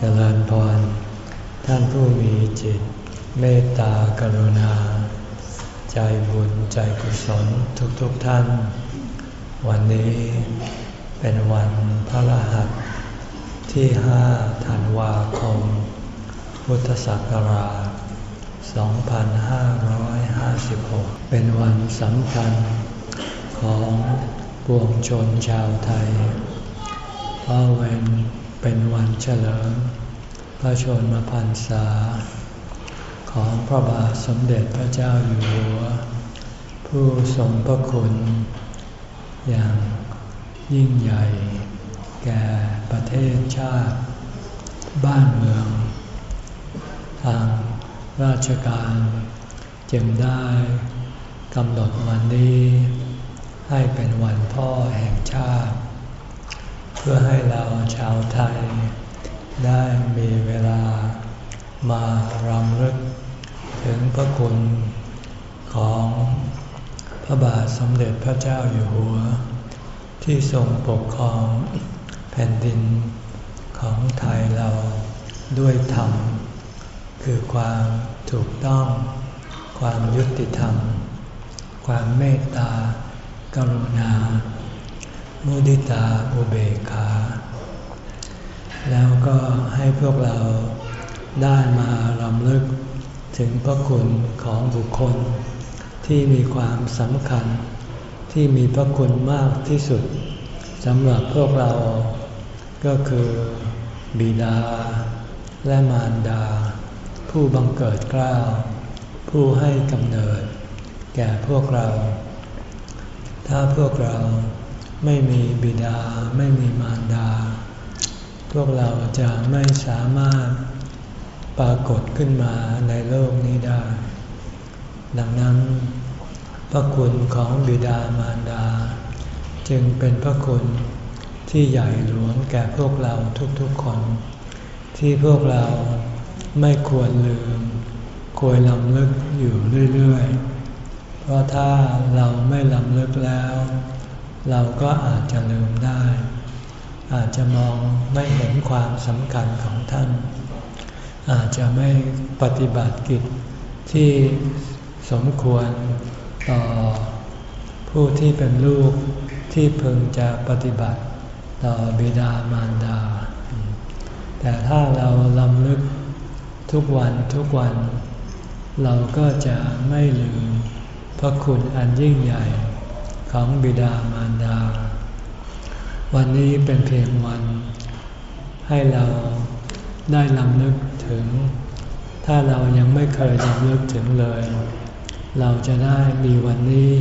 เจริญพร ท่านผู้มีจิต เมตตากรุณา ใจบุญใจกุศลทุกๆทท่าน วันนี้เป็นวันพระรหัสที่ห้าธันวาคม พุทธศักราช 2556 เป็นวันสำคัญของปวงชนชาวไทย เพราะเวน เป็นวันเฉลิมพระชนมพรรษา ของพระบาทสมเด็จพระเจ้าอยู่หัว ผู้ทรงพระคุณ อย่างยิ่งใหญ่ แก่ประเทศชาติ บ้านเมือง ทางราชการจึงได้กำหนดวันนี้ ให้เป็นวันพ่อแห่งชาติ เพื่อให้เราชาวไทย ได้มีเวลามารำลึก ถึงพระคุณของพระบาทสมเด็จพระเจ้าอยู่หัว ที่ทรงปกครองแผ่นดินของไทยเราด้วยธรรม คือความถูกต้อง ความยุติธรรม ความเมตตากรุณา มุดิตาอุเบกขา แล้วก็ให้พวกเราได้มารำลึกถึงพระคุณของบุคคล ที่มีความสำคัญ ที่มีพระคุณมากที่สุดสำหรับพวกเราก็คือบิดา และมารดา ผู้บังเกิดกล้าว ผู้ให้กำเนิด แก่พวกเรา ถ้าพวกเรา ไม่มีบิดาไม่มีมารดา พวกเราจะไม่สามารถปรากฏขึ้นมาในโลกนี้ได้ ดังนั้น พระคุณของบิดามารดา จึงเป็นพระคุณที่ใหญ่หลวงแก่พวกเราทุกๆคน ที่พวกเราไม่ควรลืม ควรลำลึกอยู่เรื่อยๆ เพราะถ้าเราไม่ลำลึกแล้ว เราก็อาจจะลืมได้ อาจจะมองไม่เห็นความสำคัญของท่าน อาจจะไม่ปฏิบัติกิจที่สมควรต่อผู้ที่เป็นลูกที่พึงจะปฏิบัติต่อบิดามารดา แต่ถ้าเราลำลึกทุกวันทุกวัน เราก็จะไม่ลืมพระคุณอันยิ่งใหญ่ ของบิดามารดา วันนี้เป็นเพียงวัน ให้เราได้ลำลึกถึง ถ้าเรายังไม่เคยลำลึกถึงเลย เราจะได้มีวันนี้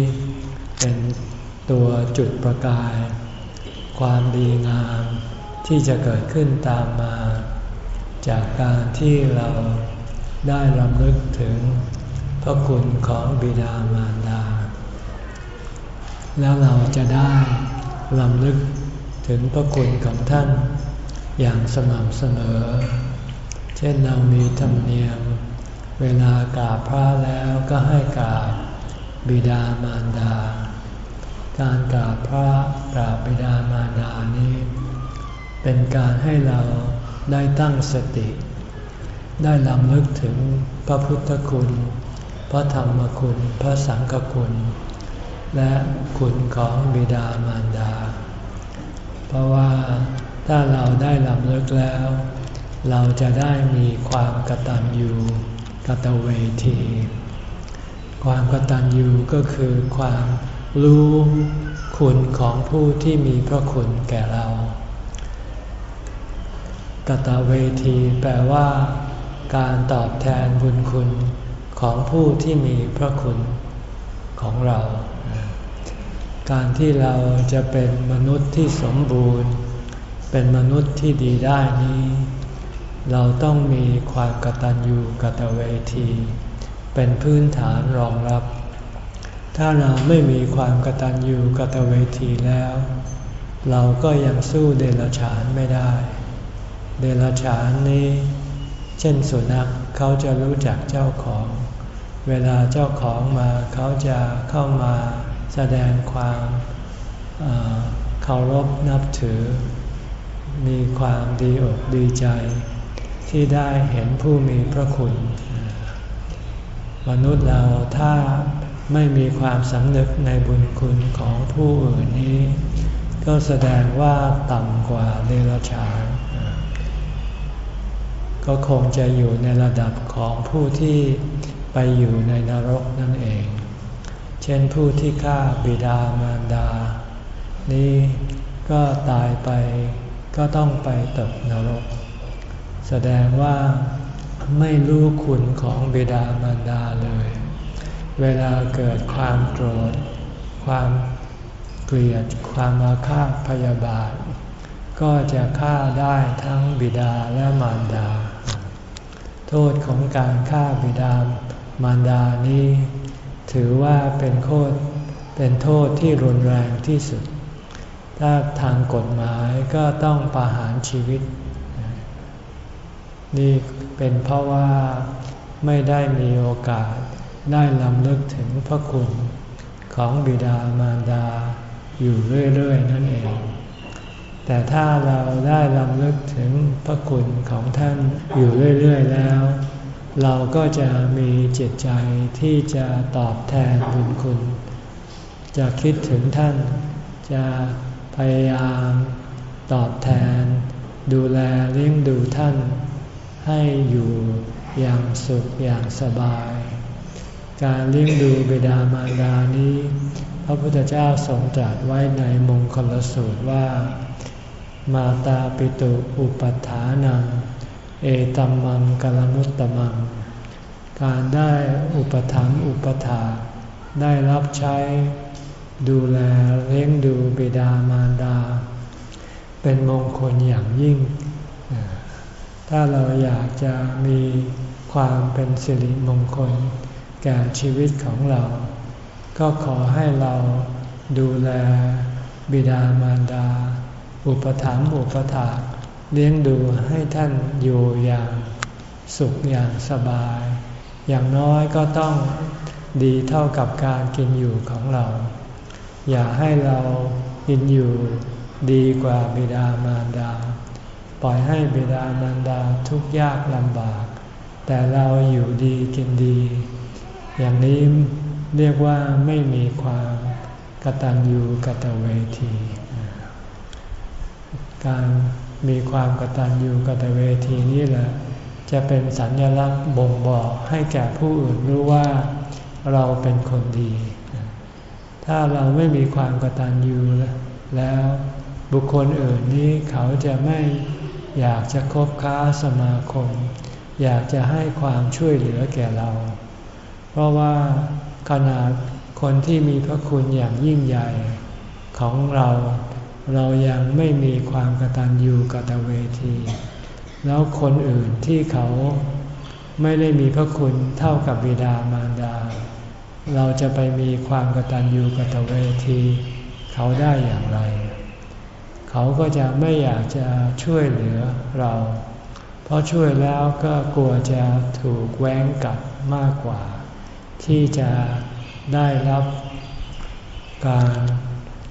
เป็นตัวจุดประกาย ความดีงามที่จะเกิดขึ้นตามมา จากการที่เราได้ลำลึกถึงพระคุณของบิดามารดา แล้วเราจะได้ลำลึกถึงพระคุณของท่านอย่างสม่ำเสมอ เช่นเรามีธรรมเนียม เวลากราบพระแล้วก็ให้กราบบิดามารดา การกราบพระกราบบิดามารดานี้ เป็นการให้เราได้ตั้งสติ ได้ลำลึกถึงพระพุทธคุณ พระธรรมคุณ พระสังฆคุณ และคุณของบิดามารดา เพราะว่าถ้าเราได้ลำเลิกแล้ว เราจะได้มีความกตัญญูกตเวที ความกตัญญูก็คือความรู้คุณของผู้ที่มีพระคุณแก่เรา กตเวทีแปลว่า การตอบแทนบุญคุณของผู้ที่มีพระคุณของเรา การที่เราจะเป็นมนุษย์ที่สมบูรณ์ เป็นมนุษย์ที่ดีได้นี้ เราต้องมีความกตัญญูกตเวที เป็นพื้นฐานรองรับ ถ้าเราไม่มีความกตัญญูกตเวทีแล้ว เราก็ยังสู้เดรัจฉานไม่ได้ เดรัจฉานนี้ เช่นสุนัขเขาจะรู้จักเจ้าของ เวลาเจ้าของมาเขาจะเข้ามา แสดงความเคารพนับถือ มีความดีอกดีใจ ที่ได้เห็นผู้มีพระคุณ มนุษย์เราถ้าไม่มีความสำนึกในบุญคุณของผู้อื่นนี้ ก็แสดงว่าต่ำกว่าเดรัจฉานก็คงจะอยู่ในระดับของผู้ที่ไปอยู่ในนรกนั่นเอง ช่นผู้ที่ฆ่าบิดามารดา นี่ก็ตายไปก็ต้องไปตกนรก แสดงว่าไม่รู้คุณของบิดามารดาเลย เวลาเกิดความโกรธ ความเกลียด ความอาฆาตพยาบาท ก็จะฆ่าได้ทั้งบิดาและมารดา โทษของการฆ่าบิดามารดานี้ ถือว่าเป็นโทษเป็นโทษที่รุนแรงที่สุด ถ้าทางกฎหมายก็ต้องประหารชีวิต นี่เป็นเพราะว่าไม่ได้มีโอกาสได้ลำลึกถึงพระคุณของบิดามารดาอยู่เรื่อยๆนั่นเอง แต่ถ้าเราได้ลำลึกถึงพระคุณของท่านอยู่เรื่อยๆแล้ว เราก็จะมีจิตใจที่จะตอบแทนบุญคุณ จะคิดถึงท่าน จะพยายามตอบแทน ดูแลเลี้ยงดูท่าน ให้อยู่อย่างสุขอย่างสบาย การเลี้ยงดูบิดามารดานี้ พระพุทธเจ้าทรงตรัสไว้ในมงคลสูตรว่า มาตาปิตุอุปัฏฐานัง เอตัมมังกลมุตตมัง การได้อุปถัมภ์อุปถาได้รับใช้ดูแลเลี้ยงดูบิดามารดา เป็นมงคลอย่างยิ่ง ถ้าเราอยากจะมีความเป็นสิริมงคล แก่ชีวิตของเรา ก็ขอให้เราดูแลบิดามารดา อุปถัมภ์อุปถาก เลี้ยงดูให้ท่านอยู่อย่างสุขอย่างสบาย อย่างน้อยก็ต้องดีเท่ากับการกินอยู่ของเรา อย่าให้เรากินอยู่ดีกว่าบิดามารดา ปล่อยให้บิดามารดาทุกข์ยากลำบาก แต่เราอยู่ดีกินดี อย่างนี้เรียกว่าไม่มีความกตัญญูกตเวที การ มีความกตัญญูกตเวทีนี่แหละ จะเป็นสัญลักษณ์บ่งบอกให้แก่ผู้อื่นรู้ว่าเราเป็นคนดี ถ้าเราไม่มีความกตัญญูแล้วบุคคลอื่นนี้เขาจะไม่อยากจะคบค้าสมาคม อยากจะให้ความช่วยเหลือแก่เรา เพราะว่าขนาดคนที่มีพระคุณอย่างยิ่งใหญ่ของเรา เรายังไม่มีความกตัญญูกตเวที แล้วคนอื่นที่เขาไม่ได้มีพระคุณเท่ากับบิดามารดา เราจะไปมีความกตัญญูกตเวที เขาได้อย่างไร เขาก็จะไม่อยากจะช่วยเหลือเรา เพราะช่วยแล้วก็กลัวจะถูกแว้งกัดมากกว่า ที่จะได้รับการ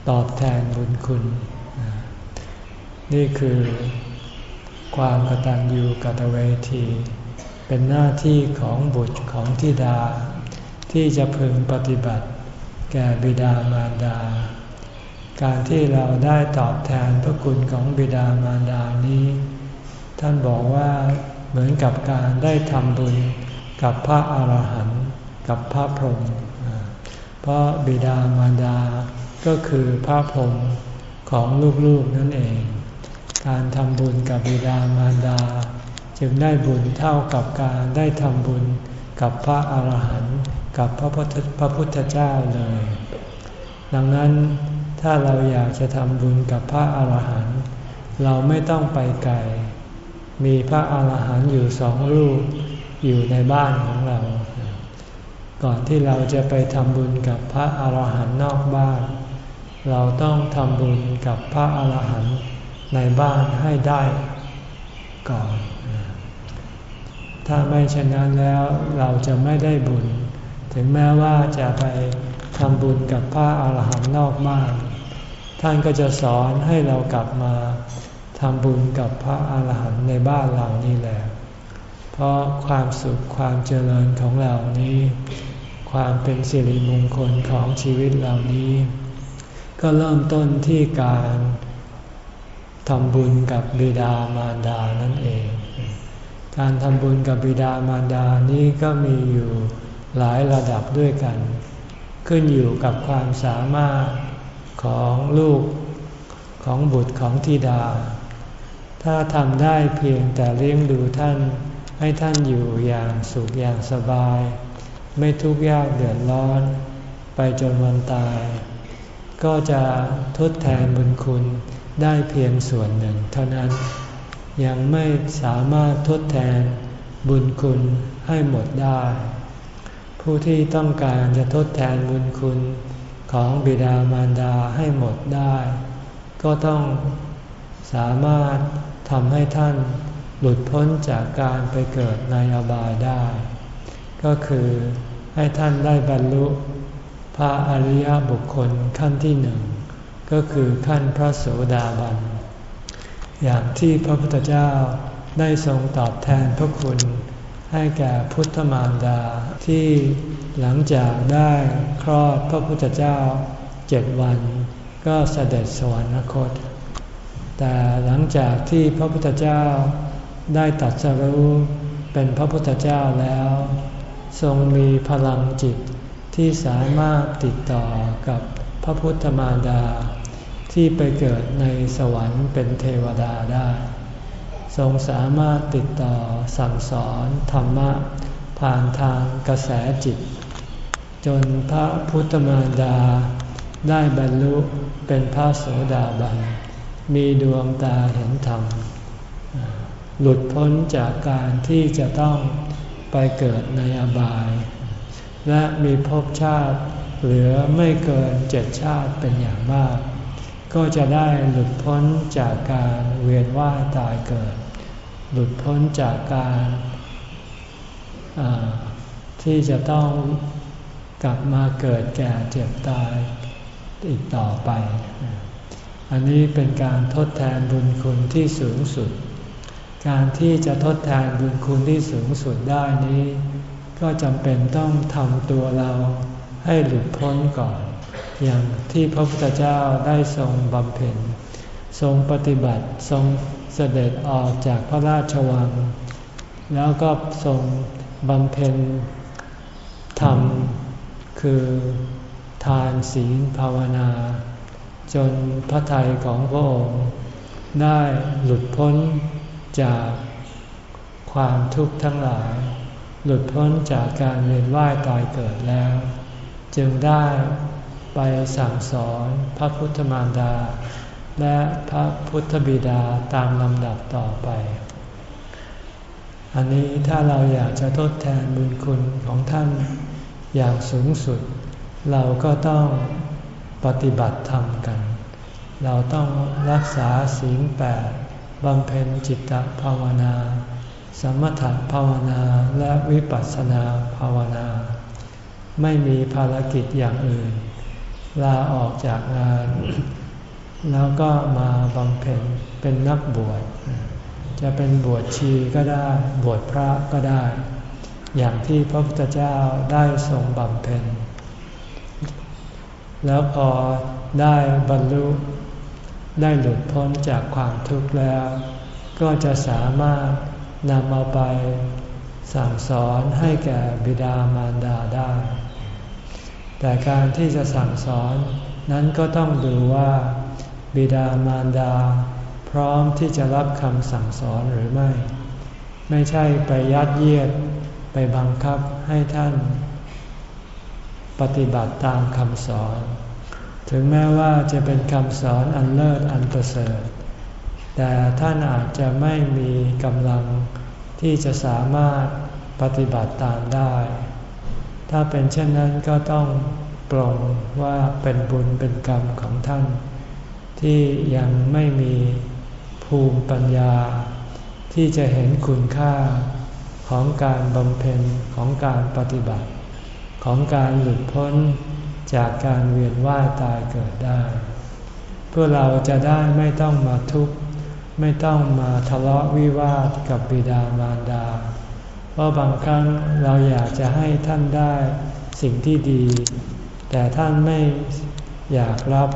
ตอบแทนบุญคุณ นี่คือความกตัญญูกตเวที เป็นหน้าที่ของบุตรของทิดา ที่จะพึงปฏิบัติ แก่บิดามารดา การที่เราได้ตอบแทนพระคุณของบิดามารดานี้ ท่านบอกว่าเหมือนกับการได้ทำบุญกับพระอาหารหันต์กับพระพรหมเพราะบิดามารดา ก็คือพระพรหมของลูกๆนั่นเอง การทำบุญกับบิดามารดา จึงได้บุญเท่ากับการได้ทำบุญกับพระอาหารหันต์กับพระพุทธพระพุทธเจ้าเลย ดังนั้นถ้าเราอยากจะทำบุญกับพระอาหารหันต์เราไม่ต้องไปไกล มีพระอาหารหันต์อยู่สองรูปอยู่ในบ้านของเรา ก่อนที่เราจะไปทำบุญกับพระอาหารหันต์นอกบ้าน เราต้องทำบุญกับพระอาหารหันต์ในบ้านให้ได้ก่อน ถ้าไม่เช่นนั้นแล้วเราจะไม่ได้บุญ ถึงแม้ว่าจะไปทำบุญกับพระอาหารหันต์นอกบ้าน ท่านก็จะสอนให้เรากลับมาทำบุญกับพระอาหารหันต์ในบ้านเรานี่แหละ เพราะความสุขความเจริญของเรานี้ ความเป็นสิริมงคลของชีวิตเหล่านี้ ก็เริ่มต้นที่การทำบุญกับบิดามารดานั่นเอง การทำบุญกับบิดามารดานี้ก็มีอยู่หลายระดับด้วยกัน ขึ้นอยู่กับความสามารถของลูกของบุตรของธิดา ถ้าทำได้เพียงแต่เลี้ยงดูท่าน ให้ท่านอยู่อย่างสุขอย่างสบาย ไม่ทุกข์ยากเดือดร้อน ไปจนวันตาย ก็จะทดแทนบุญคุณได้เพียงส่วนหนึ่งเท่านั้น ยังไม่สามารถทดแทนบุญคุณให้หมดได้ ผู้ที่ต้องการจะทดแทนบุญคุณของบิดามารดาให้หมดได้ ก็ต้องสามารถทำให้ท่านหลุดพ้นจากการไปเกิดในอบายได้ ก็คือให้ท่านได้บรรลุ พระอริยบุคคลขั้นที่หนึ่งก็คือขั้นพระโสดาบัน อย่างที่พระพุทธเจ้าได้ทรงตอบแทนพระคุณให้แก่พุทธมารดาที่หลังจากได้คลอดพระพุทธเจ้าเจ็ดวัน ก็เสด็จสวรรคต แต่หลังจากที่พระพุทธเจ้าได้ตัดสรู้เป็นพระพุทธเจ้าแล้ว ทรงมีพลังจิต ที่สามารถติดต่อกับพระพุทธมารดา ที่ไปเกิดในสวรรค์เป็นเทวดาได้ ทรงสามารถติดต่อสั่งสอนธรรมะ ผ่านทางกระแสจิต จนพระพุทธมารดาได้บรรลุเป็นพระโสดาบัน มีดวงตาเห็นธรรม หลุดพ้นจากการที่จะต้องไปเกิดในอบาย และมีภพชาติเหลือไม่เกินเจ็ดชาติเป็นอย่างมาก ก็จะได้หลุดพ้นจากการเวียนว่ายตายเกิด หลุดพ้นจากการที่จะต้องกลับมาเกิดแก่เจ็บตายอีกต่อไป อันนี้เป็นการทดแทนบุญคุณที่สูงสุด การที่จะทดแทนบุญคุณที่สูงสุดได้นี้ ก็จำเป็นต้องทำตัวเราให้หลุดพ้นก่อน อย่างที่พระพุทธเจ้าได้ทรงบำเพ็ญ ทรงปฏิบัติ ทรงเสด็จออกจากพระราชวัง แล้วก็ทรงบำเพ็ญธรรม คือทานศีลภาวนา จนพระทัยของพระองค์ได้หลุดพ้นจากความทุกข์ทั้งหลาย หลุดพ้นจากการเวียนว่ายตายเกิดแล้ว จึงได้ไปสั่งสอนพระพุทธมารดา และพระพุทธบิดาตามลำดับต่อไป อันนี้ถ้าเราอยากจะทดแทนบุญคุณของท่านอย่างสูงสุด เราก็ต้องปฏิบัติธรรมกัน เราต้องรักษาศีลแปดบำเพ็ญจิตตภาวนา สมถภาวนาและวิปัสสนาภาวนา ไม่มีภารกิจอย่างอื่น ลาออกจากงาน แล้วก็มาบำเพ็ญเป็นนักบวช จะเป็นบวชชีก็ได้ บวชพระก็ได้ อย่างที่พระพุทธเจ้าได้ทรงบำเพ็ญ แล้วพอได้บรรลุได้หลุดพ้นจากความทุกข์แล้ว ก็จะสามารถ นำเอาไปสั่งสอนให้แก่บิดามารดาได้ แต่การที่จะสั่งสอนนั้นก็ต้องดูว่า บิดามารดา พร้อมที่จะรับคำสั่งสอนหรือไม่ ไม่ใช่ไปยัดเยียดไปบังคับให้ท่าน ปฏิบัติตามคำสอน ถึงแม้ว่าจะเป็นคำสอนอันเลิศอันประเสริฐ แต่ท่านอาจจะไม่มีกำลังที่จะสามารถปฏิบัติตามได้ ถ้าเป็นเช่นนั้นก็ต้องปลงว่าเป็นบุญเป็นกรรมของท่าน ที่ยังไม่มีภูมิปัญญา ที่จะเห็นคุณค่าของการบำเพ็ญของการปฏิบัติ ของการหลุดพ้นจากการเวียนว่ายตายเกิดได้ เพื่อเราจะได้ไม่ต้องมาทุกข์ ไม่ต้องมาทะเลาะวิวาทกับบิดามารดา เพราะบางครั้งเราอยากจะให้ท่านได้สิ่งที่ดี แต่ท่านไม่อยากรับ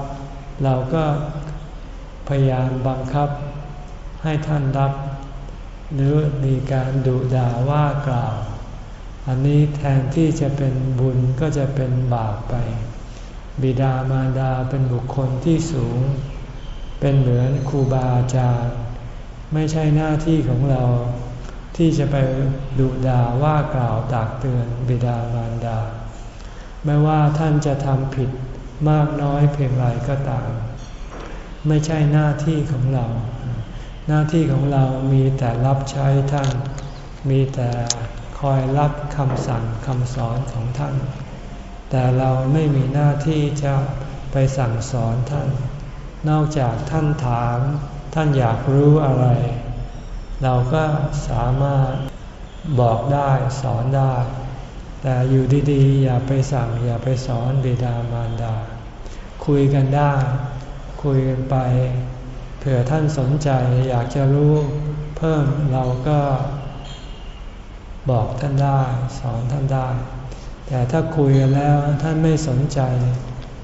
เราก็พยายามบังคับให้ท่านรับ หรือมีการดุด่าว่ากล่าว อันนี้แทนที่จะเป็นบุญก็จะเป็นบาปไป บิดามารดาเป็นบุคคลที่สูง เป็นเหมือนครูบาอาจารย์ ไม่ใช่หน้าที่ของเรา ที่จะไปดุด่าว่ากล่าวตากเตือนบิดามารดา ไม่ว่าท่านจะทำผิดมากน้อยเพียงไรก็ตาม ไม่ใช่หน้าที่ของเรา หน้าที่ของเรามีแต่รับใช้ท่าน มีแต่คอยรับคำสั่งคำสอนของท่าน แต่เราไม่มีหน้าที่จะไปสั่งสอนท่าน นอกจากท่านถาม ท่านอยากรู้อะไร เราก็สามารถบอกได้สอนได้ แต่อยู่ดีๆ อย่าไปสั่ง อย่าไปสอนบิดามารดา คุยกันได้ คุยกันไป เผื่อท่านสนใจอยากจะรู้เพิ่มเราก็บอกท่านได้ สอนท่านได้ แต่ถ้าคุยกันแล้วท่านไม่สนใจ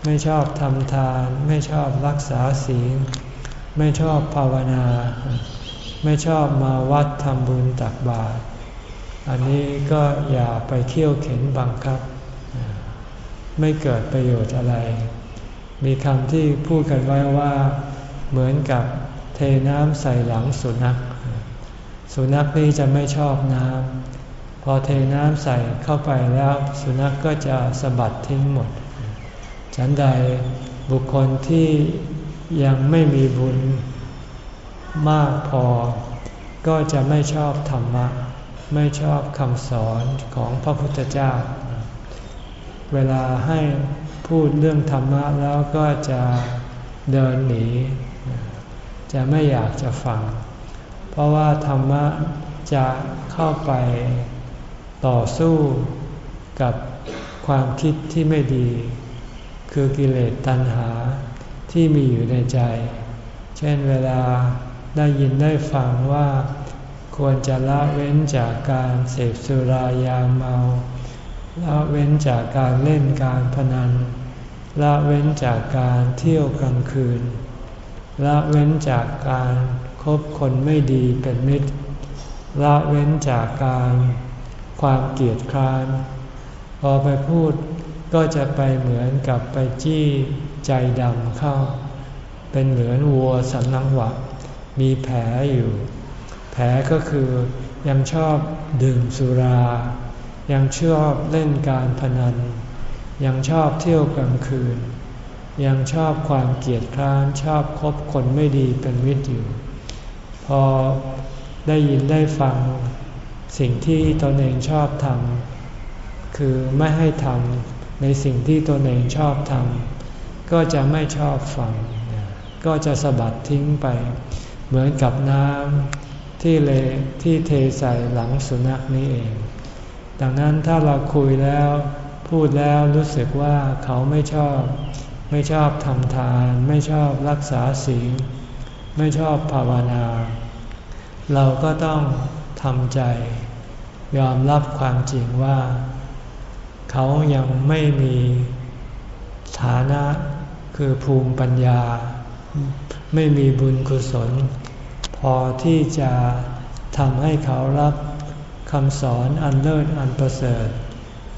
ไม่ชอบทำทาน ไม่ชอบรักษาศีล ไม่ชอบภาวนา ไม่ชอบมาวัดทำบุญตักบาตรอันนี้ก็อย่าไปเคี่ยวเข็นบังคับ ไม่เกิดประโยชน์อะไร มีคำที่พูดกันไว้ว่า เหมือนกับเทน้ำใส่หลังสุนัข สุนัขนี่จะไม่ชอบน้ำพอเทน้ำใส่เข้าไปแล้ว สุนัขกก็จะสะบัดทิ้งหมด ฉันใดบุคคลที่ยังไม่มีบุญมากพอ ก็จะไม่ชอบธรรมะ ไม่ชอบคำสอนของพระพุทธเจ้า เวลาให้พูดเรื่องธรรมะแล้วก็จะเดินหนี จะไม่อยากจะฟัง เพราะว่าธรรมะจะเข้าไปต่อสู้กับความคิดที่ไม่ดี คือกิเลสตัณหาที่มีอยู่ในใจ เช่นเวลาได้ยินได้ฟังว่าควรจะละเว้นจากการเสพสุรายาเมา ละเว้นจากการเล่นการพนัน ละเว้นจากการเที่ยวกลางคืน ละเว้นจากการคบคนไม่ดีเป็นมิตร ละเว้นจากการความเกลียดคร้าน พอไปพูด ก็จะไปเหมือนกับไปจี้ใจดำเข้า เป็นเหมือนวัวสันนังหวะ มีแผลอยู่ แผลก็คือยังชอบดื่มสุรา ยังชอบเล่นการพนัน ยังชอบเที่ยวกลางคืน ยังชอบความเกียดคร้านชอบคบคนไม่ดีเป็นมิตรอยู่ พอได้ยินได้ฟังสิ่งที่ตนเองชอบทำคือไม่ให้ทำ ในสิ่งที่ตนเองชอบทำก็จะไม่ชอบฟัง ก็จะสะบัดทิ้งไป เหมือนกับน้ำที่เลที่เทใส่หลังสุนัขนี้เอง ดังนั้นถ้าเราคุยแล้วพูดแล้วรู้สึกว่าเขาไม่ชอบ ไม่ชอบทำทาน ไม่ชอบรักษาศีลไม่ชอบภาวนา เราก็ต้องทำใจ ยอมรับความจริงว่า เขายังไม่มีฐานะคือภูมิปัญญา ไม่มีบุญกุศล พอที่จะทำให้เขารับคำสอนอันเลิศอันประเสริฐ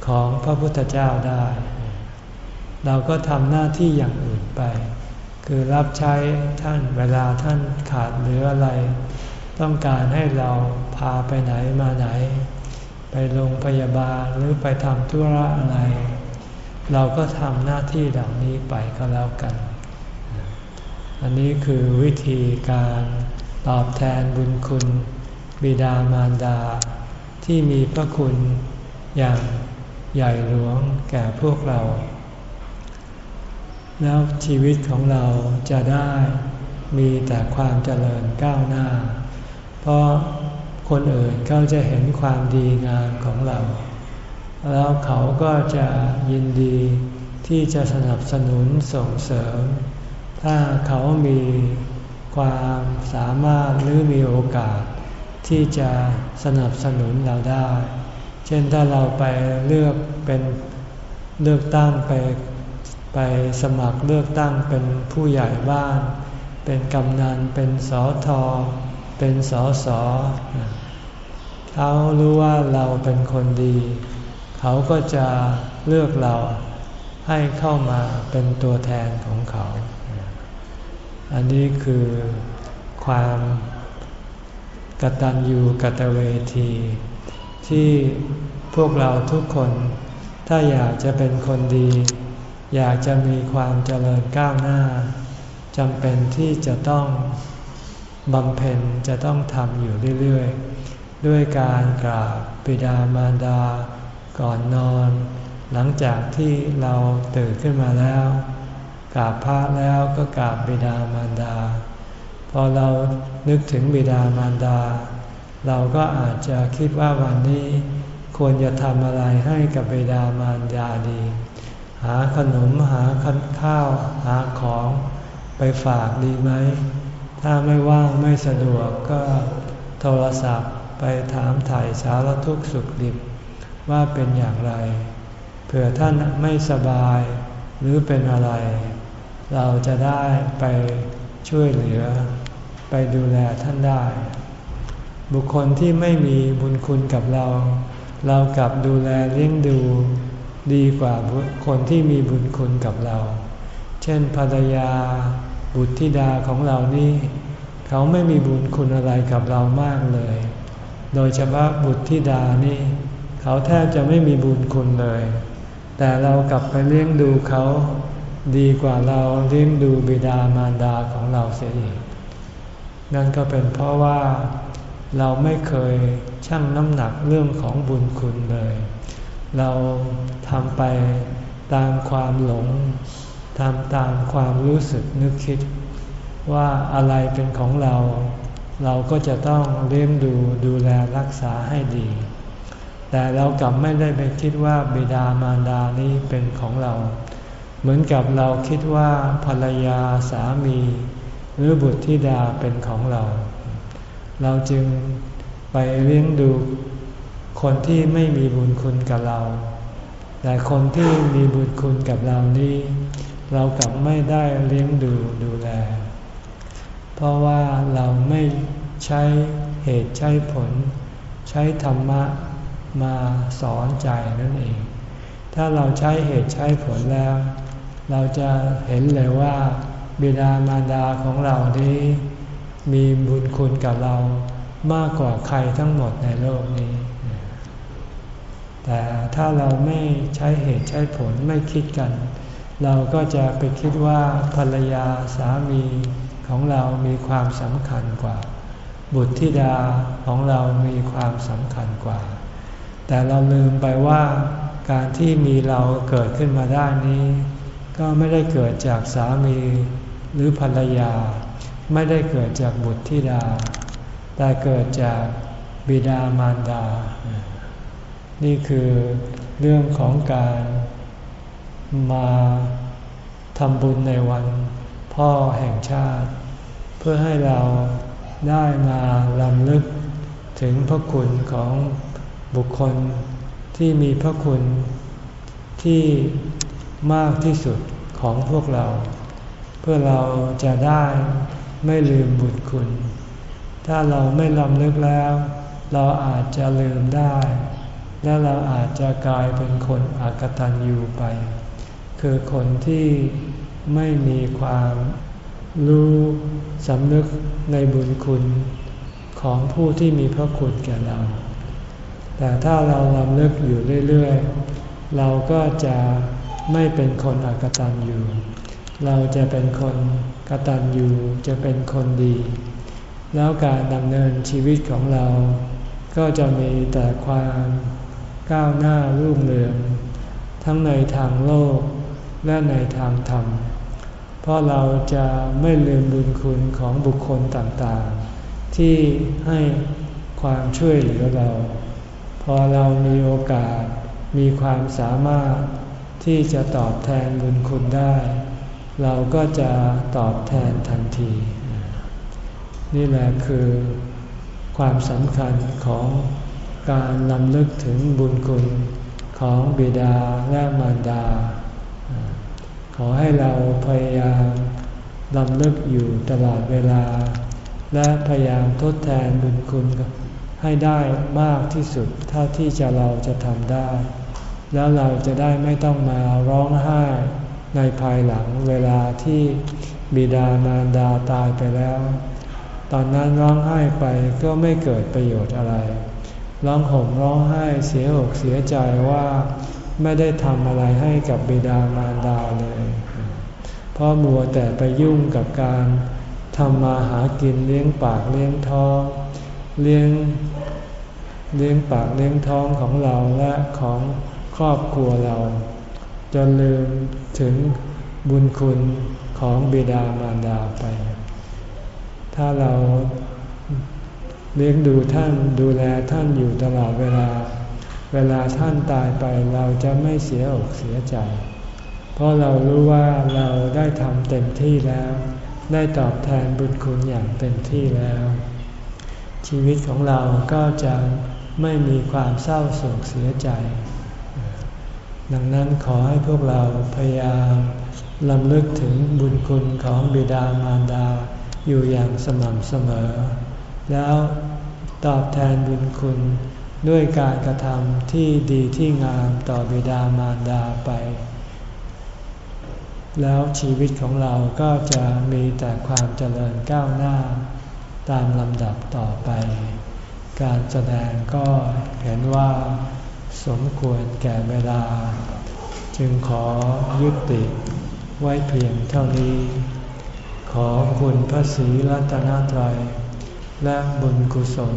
ของพระพุทธเจ้าได้ เราก็ทำหน้าที่อย่างอื่นไป คือรับใช้ท่านเวลาท่านขาดเหลืออะไร ต้องการให้เราพาไปไหนมาไหน ไปโรงพยาบาลหรือไปทำธุระอะไร เราก็ทำหน้าที่เหล่านี้ไปก็แล้วกัน อันนี้คือวิธีการตอบแทนบุญคุณ บิดามารดา ที่มีพระคุณอย่างใหญ่หลวงแก่พวกเรา แล้วชีวิตของเราจะได้มีแต่ความเจริญก้าวหน้า เพราะ คนอื่นเขาจะเห็นความดีงามของเรา แล้วเขาก็จะยินดีที่จะสนับสนุนส่งเสริม ถ้าเขามีความสามารถหรือมีโอกาส ที่จะสนับสนุนเราได้ เช่นถ้าเราไปเลือกเป็นเลือกตั้งไปไปสมัครเลือกตั้งเป็นผู้ใหญ่บ้าน เป็นกำนัน เป็นสอทอเป็นสอสอ เขารู้ว่าเราเป็นคนดี เขาก็จะเลือกเราให้เข้ามาเป็นตัวแทนของเขา อันนี้คือความกตัญญูกตเวที ที่พวกเราทุกคนถ้าอยากจะเป็นคนดี อยากจะมีความเจริญก้าวหน้าจำเป็นที่จะต้องบำเพ็ญจะต้องทำอยู่เรื่อยๆ ด้วยการกราบปิดามารดา ก่อนนอน หลังจากที่เราตื่นขึ้นมาแล้ว กราบพระแล้วก็กราบบิดามารดา พอเรานึกถึงบิดามารดา เราก็อาจจะคิดว่าวันนี้ควรจะทำอะไรให้กับบิดามารดาดี หาขนมหาข้าว หาของไปฝากดีไหม ถ้าไม่ว่างไม่สะดวกก็โทรศัพท์ ไปถามถ่ายสารทุกข์สุขดิบว่าเป็นอย่างไร เผื่อท่านไม่สบายหรือเป็นอะไร เราจะได้ไปช่วยเหลือ ไปดูแลท่านได้ บุคคลที่ไม่มีบุญคุณกับเรา เรากลับดูแลเลี้ยงดูดีกว่าคนที่มีบุญคุณกับเรา เช่นภรรยาบุตรธิดาของเรานี่ เขาไม่มีบุญคุณอะไรกับเรามากเลย โดยเฉพาะบุตรธิดานี่เขาแทบจะไม่มีบุญคุณเลย แต่เรากลับไปเลี้ยงดูเขาดีกว่าเราเลี้ยงดูบิดามารดาของเราเสียอีกนั่นก็เป็นเพราะว่าเราไม่เคยชั่งน้ำหนักเรื่องของบุญคุณเลย เราทำไปตามความหลงทำตามความรู้สึกนึกคิด ว่าอะไรเป็นของเรา เราก็จะต้องเลี้ยงดูดูแลรักษาให้ดี แต่เรากลับไม่ได้ไปคิดว่าบิดามารดานี้เป็นของเรา เหมือนกับเราคิดว่าภรรยาสามี หรือบุตรธิดาเป็นของเรา เราจึงไปเลี้ยงดูคนที่ไม่มีบุญคุณกับเรา แต่คนที่มีบุญคุณกับเรานี้ เรากลับไม่ได้เลี้ยงดูดูแล เพราะว่าเราไม่ใช้เหตุใช้ผล ใช้ธรรมะมาสอนใจนั่นเอง ถ้าเราใช้เหตุใช้ผลแล้ว เราจะเห็นเลยว่า บิดามารดาของเรานี้ มีบุญคุณกับเรามากกว่าใครทั้งหมดในโลกนี้ แต่ถ้าเราไม่ใช้เหตุใช้ผลไม่คิดกัน เราก็จะไปคิดว่าภรรยาสามี ของเรามีความสำคัญกว่า บุตรธิดาของเรามีความสำคัญกว่า แต่เราลืมไปว่าการที่มีเราเกิดขึ้นมาได้นี้ ก็ไม่ได้เกิดจากสามีหรือภรรยา ไม่ได้เกิดจากบุตรธิดา แต่เกิดจากบิดามารดา นี่คือเรื่องของการมาทำบุญในวัน พ่อแห่งชาติ เพื่อให้เราได้มาลำลึกถึงพระคุณของบุคคลที่มีพระคุณที่มากที่สุดของพวกเรา เพื่อเราจะได้ไม่ลืมบุญคุณ ถ้าเราไม่ลำลึกแล้ว เราอาจจะลืมได้ และเราอาจจะกลายเป็นคนอากตันยูไป คือคนที่ ไม่มีความรู้สำนึกในบุญคุณของผู้ที่มีพระคุณแก่เรา แต่ถ้าเราลำลึกอยู่เรื่อยๆ เราก็จะไม่เป็นคนอกตันอยู่ เราจะเป็นคนกตันอยู่จะเป็นคนดี แล้วการดำเนินชีวิตของเรา ก็จะมีแต่ความก้าวหน้ารุ่งเรือง ทั้งในทางโลกและในทางธรรม ราะเราจะไม่ลืมบุญคุณของบุคคลต่างๆ ที่ให้ความช่วยเหลือเรา พอเรามีโอกาสมีความสามารถที่จะตอบแทนบุญคุณได้ เราก็จะตอบแทนทันที นี่แหละคือความสำคัญของการลำลึกถึงบุญคุณของบิดาและมารดา ขอให้เราพยายามลำลึกอยู่ตลอดเวลา และพยายามทดแทนบุญคุณให้ได้มากที่สุดเท่าที่จะเราจะทำได้ แล้วเราจะได้ไม่ต้องมาร้องไห้ในภายหลังเวลาที่บิดามารดาตายไปแล้ว ตอนนั้นร้องไห้ไปก็ไม่เกิดประโยชน์อะไร ร้องห่มร้องไห้เสียอกเสียใจว่า ไม่ได้ทำอะไรให้กับบิดามารดาเลย เพราะมัวแต่ไปยุ่งกับการทำมาหากินเลี้ยงปากเลี้ยงท้อง เลี้ยงเลี้ยงปากเลี้ยงท้องของเราและของครอบครัวเรา จนลืมถึงบุญคุณของบิดามารดาไป ถ้าเราเลี้ยงดูท่านดูแลท่านอยู่ตลอดเวลา เวลาท่านตายไปเราจะไม่เสียอกเสียใจ เพราะเรารู้ว่าเราได้ทำเต็มที่แล้ว ได้ตอบแทนบุญคุณอย่างเต็มที่แล้ว ชีวิตของเราก็จะไม่มีความเศร้าโศกเสียใจ ดังนั้นขอให้พวกเราพยายามลำลึกถึงบุญคุณของบิดามารดาอยู่อย่างสม่ำเสมอ แล้วตอบแทนบุญคุณ ด้วยการกระทำที่ดีที่งามต่อบิดามารดาไป แล้วชีวิตของเราก็จะมีแต่ความเจริญก้าวหน้า ตามลำดับต่อไป การแสดงก็เห็นว่าสมควรแก่เวลา จึงขอยุติไว้เพียงเท่านี้ ขอคุณพระศรีรัตนตรัย และบุญกุศล